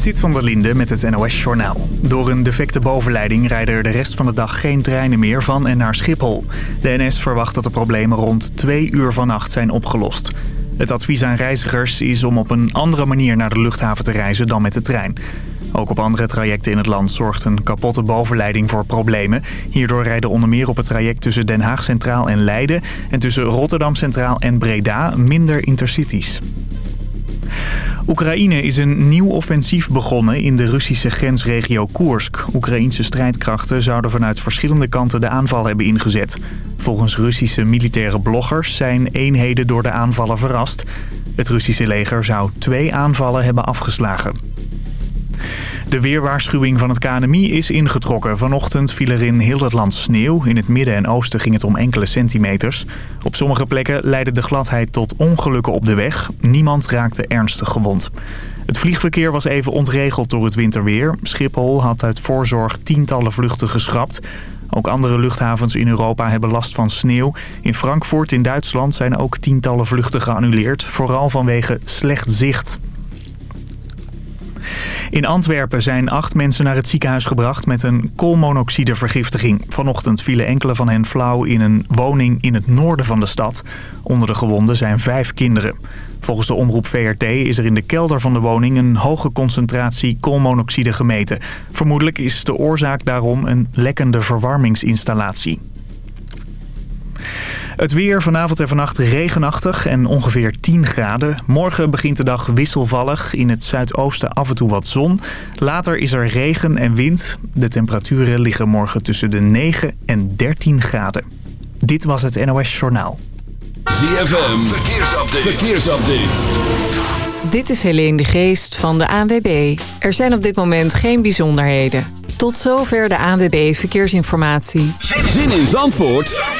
Zit van der Linde met het NOS-journaal. Door een defecte bovenleiding rijden er de rest van de dag geen treinen meer van en naar Schiphol. De NS verwacht dat de problemen rond twee uur vannacht zijn opgelost. Het advies aan reizigers is om op een andere manier naar de luchthaven te reizen dan met de trein. Ook op andere trajecten in het land zorgt een kapotte bovenleiding voor problemen. Hierdoor rijden onder meer op het traject tussen Den Haag Centraal en Leiden... en tussen Rotterdam Centraal en Breda minder intercities. Oekraïne is een nieuw offensief begonnen in de Russische grensregio Koersk. Oekraïnse strijdkrachten zouden vanuit verschillende kanten de aanval hebben ingezet. Volgens Russische militaire bloggers zijn eenheden door de aanvallen verrast. Het Russische leger zou twee aanvallen hebben afgeslagen. De weerwaarschuwing van het KNMI is ingetrokken. Vanochtend viel er in heel het land sneeuw. In het midden en oosten ging het om enkele centimeters. Op sommige plekken leidde de gladheid tot ongelukken op de weg. Niemand raakte ernstig gewond. Het vliegverkeer was even ontregeld door het winterweer. Schiphol had uit voorzorg tientallen vluchten geschrapt. Ook andere luchthavens in Europa hebben last van sneeuw. In Frankfurt in Duitsland zijn ook tientallen vluchten geannuleerd. Vooral vanwege slecht zicht. In Antwerpen zijn acht mensen naar het ziekenhuis gebracht met een koolmonoxidevergiftiging. Vanochtend vielen enkele van hen flauw in een woning in het noorden van de stad. Onder de gewonden zijn vijf kinderen. Volgens de omroep VRT is er in de kelder van de woning een hoge concentratie koolmonoxide gemeten. Vermoedelijk is de oorzaak daarom een lekkende verwarmingsinstallatie. Het weer vanavond en vannacht regenachtig en ongeveer 10 graden. Morgen begint de dag wisselvallig. In het zuidoosten af en toe wat zon. Later is er regen en wind. De temperaturen liggen morgen tussen de 9 en 13 graden. Dit was het NOS Journaal. ZFM, verkeersupdate. verkeersupdate. Dit is Helene de Geest van de ANWB. Er zijn op dit moment geen bijzonderheden. Tot zover de ANWB Verkeersinformatie. Zin in Zandvoort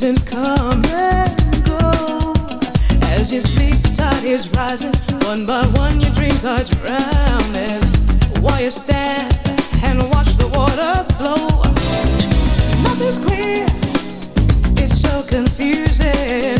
Seasons come and go. As you sleep, the tide is rising. One by one, your dreams are drowning. While you stand and watch the waters flow, nothing's clear. It's so confusing.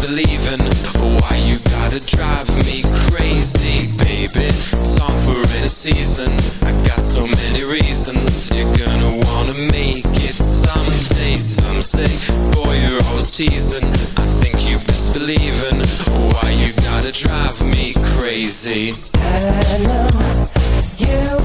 believing. Why you gotta drive me crazy, baby? Song for any season. I got so many reasons. You're gonna wanna make it someday Some say, boy, you're always teasing. I think you best believing Why you gotta drive me crazy. I know you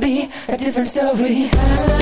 be a different story.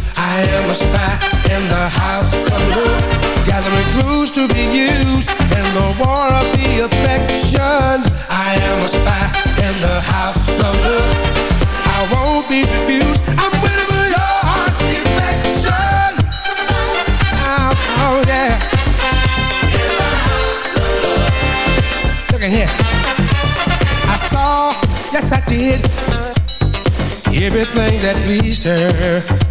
I am a spy in the house of love, gathering clues to be used in the war of the affections. I am a spy in the house of love. I won't be refused. I'm waiting for your heart's defection. Oh, oh yeah. Look at here. I saw, yes I did, everything that pleased her.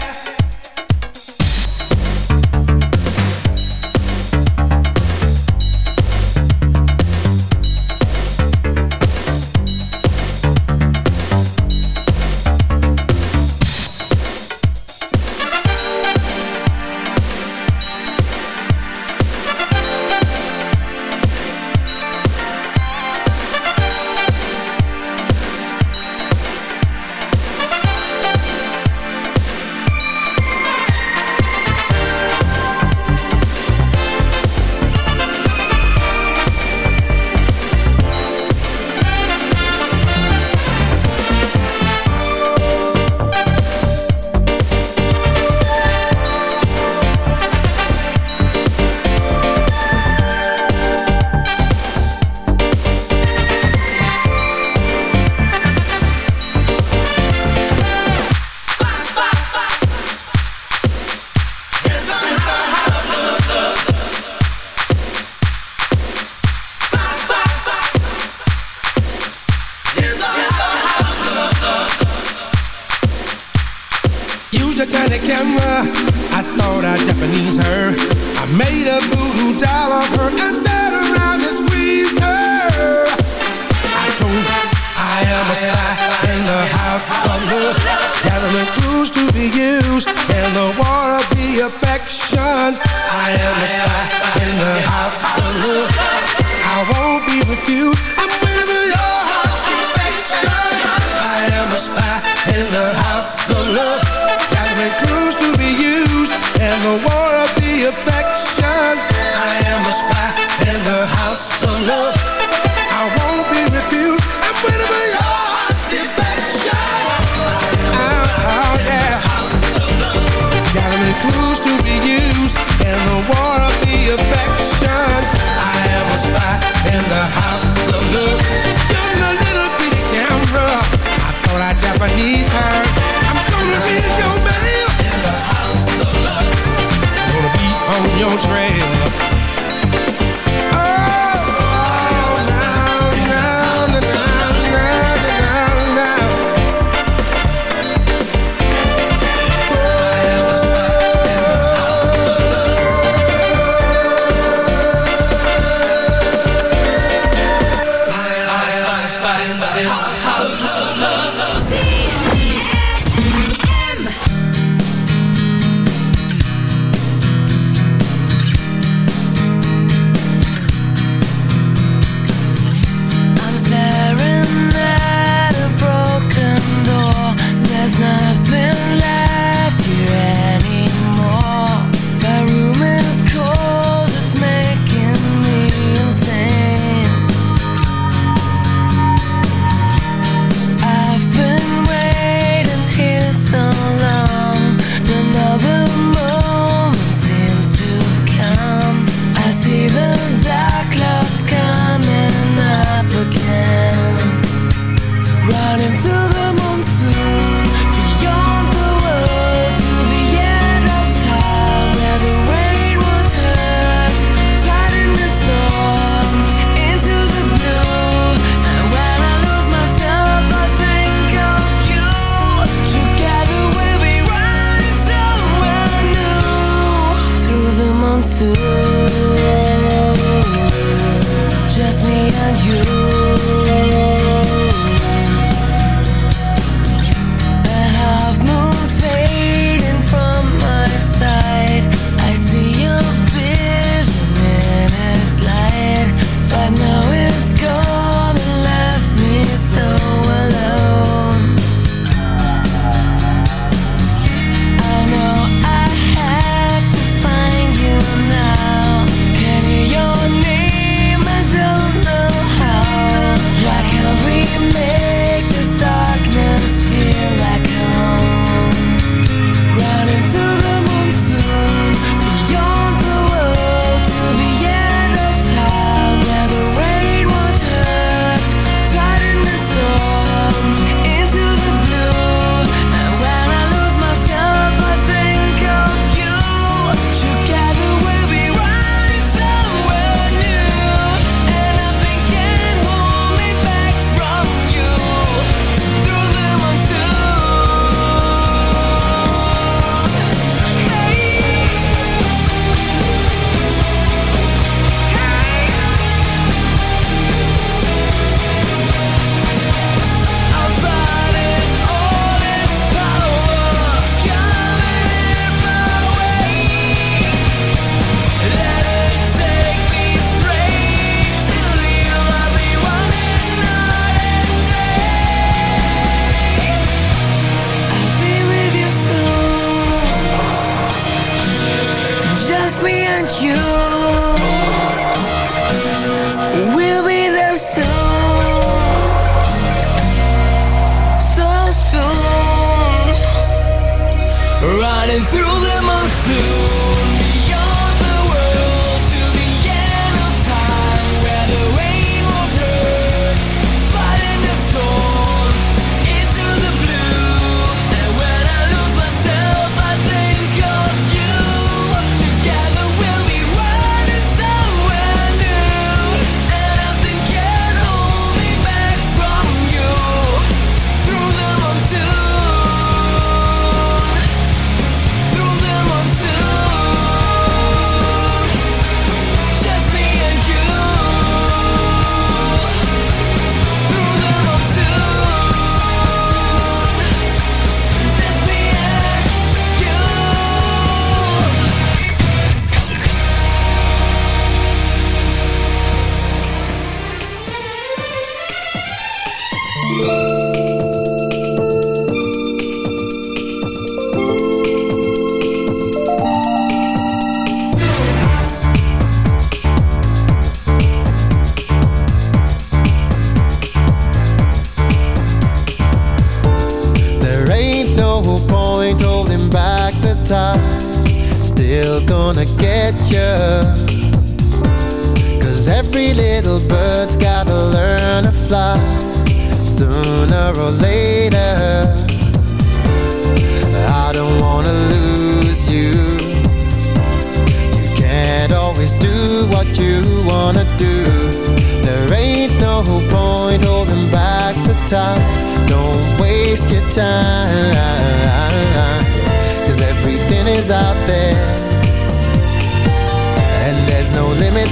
Clues to be used in the war of the affections. I am a spy in the house of love. You're a little bitty camera. I thought I Japanese her. I'm gonna read your mail. In the house of love. Gonna be on your trail. to Through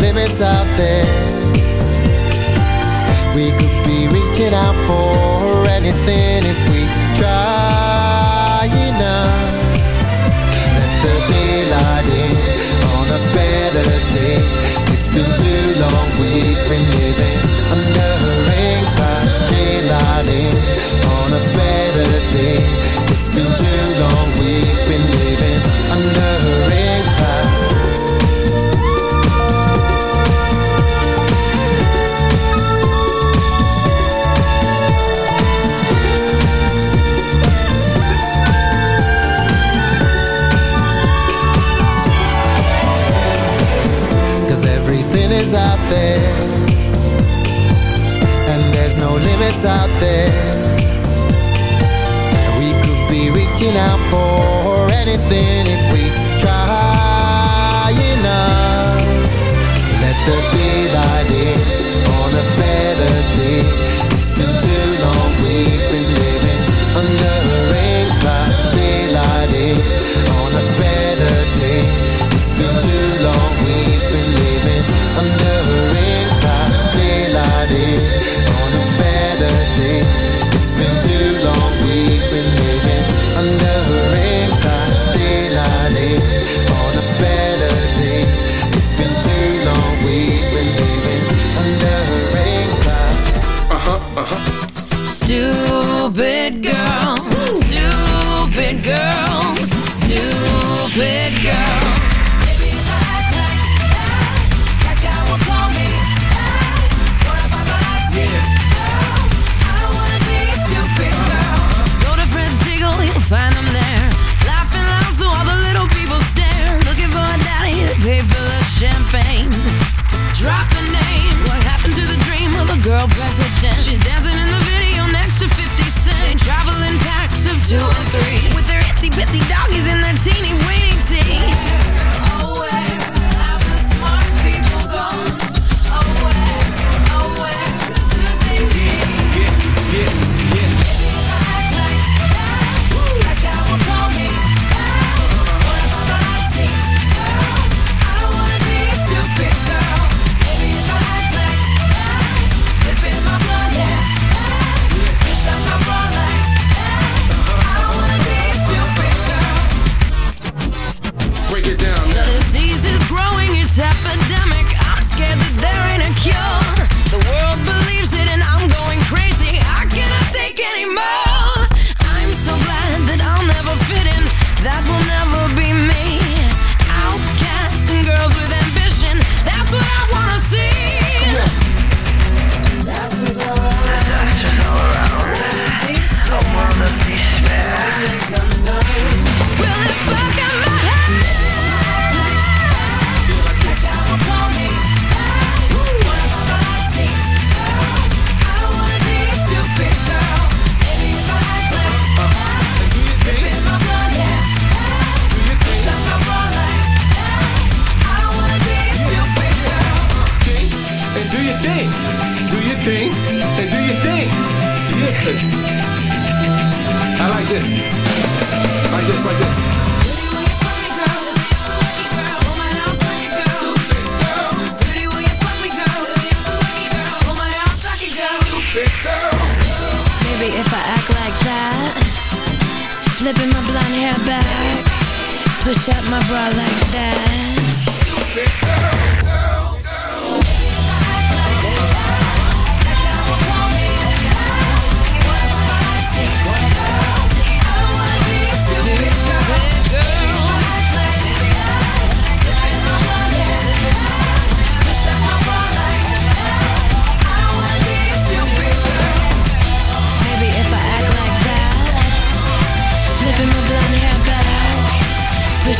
Limits out there. We could be reaching out for anything if we try enough. Let the daylight in on a better day. It's been too long, we've been living under a rain cloud. Daylight in on a better day. It's been too long, we've been living under a rain is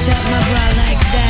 up my bra like that.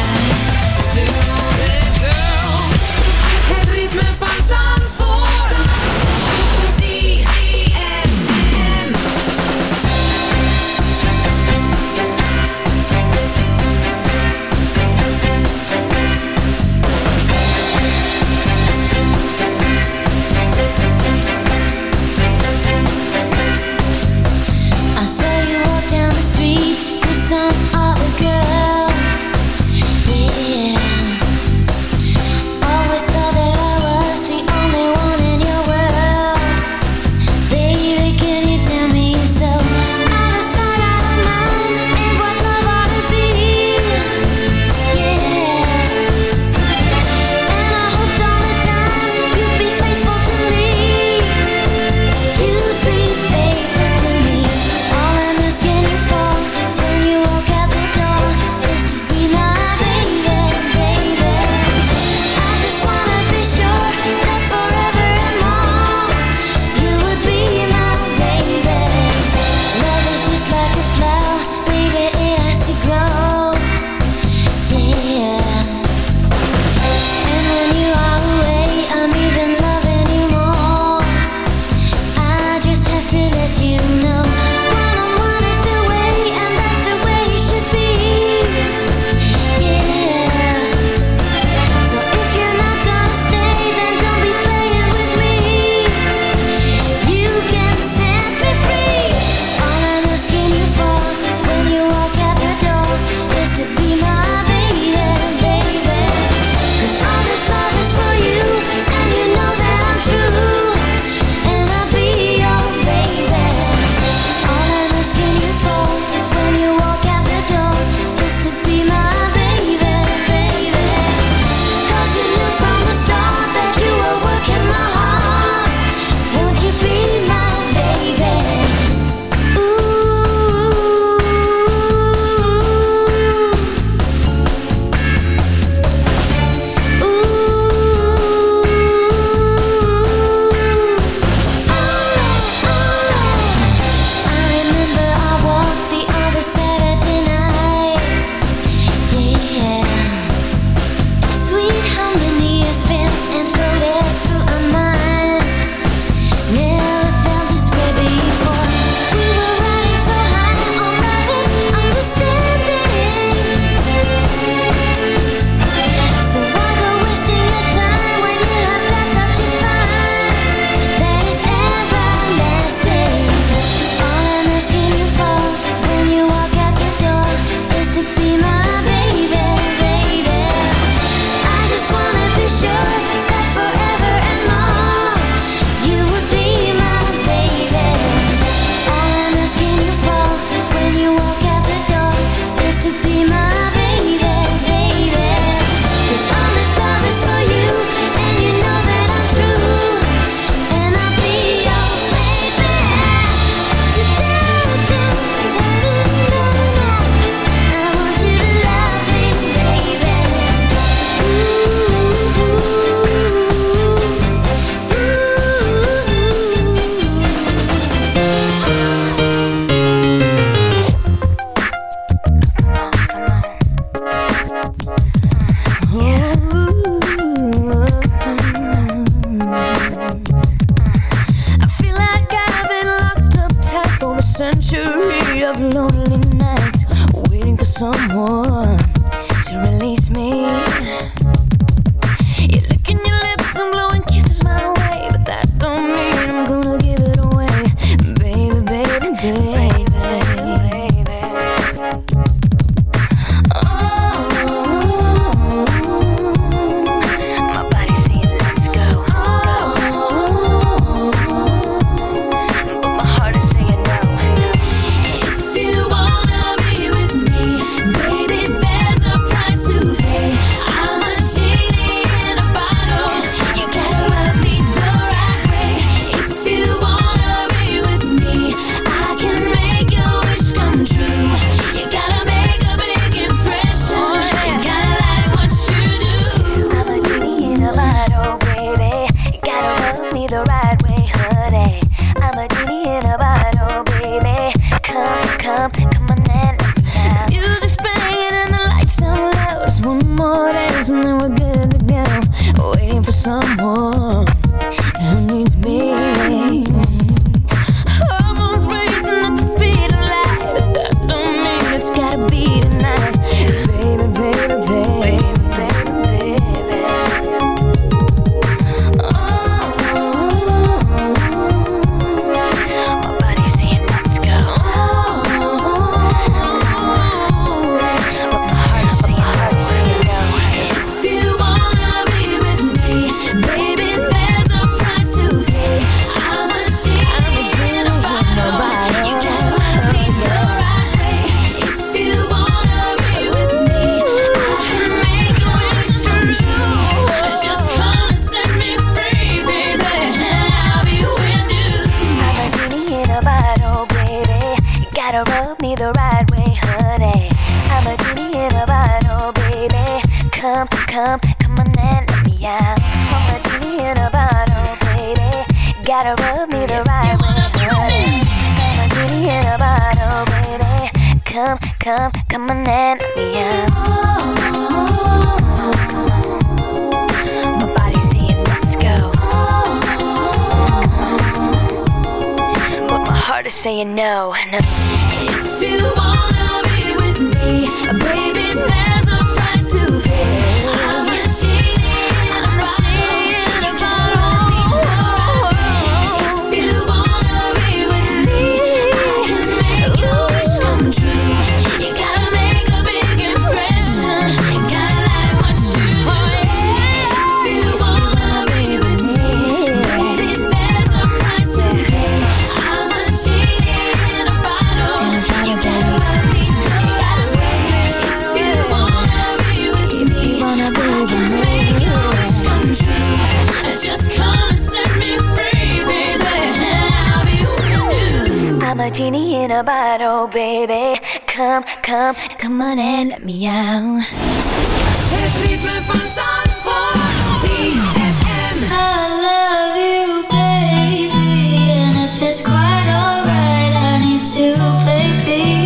Baby, come, come, come on and let me out. Het ritme van Zandvoort, ZFM. I love you, baby, and if it's quite alright, I need you, baby.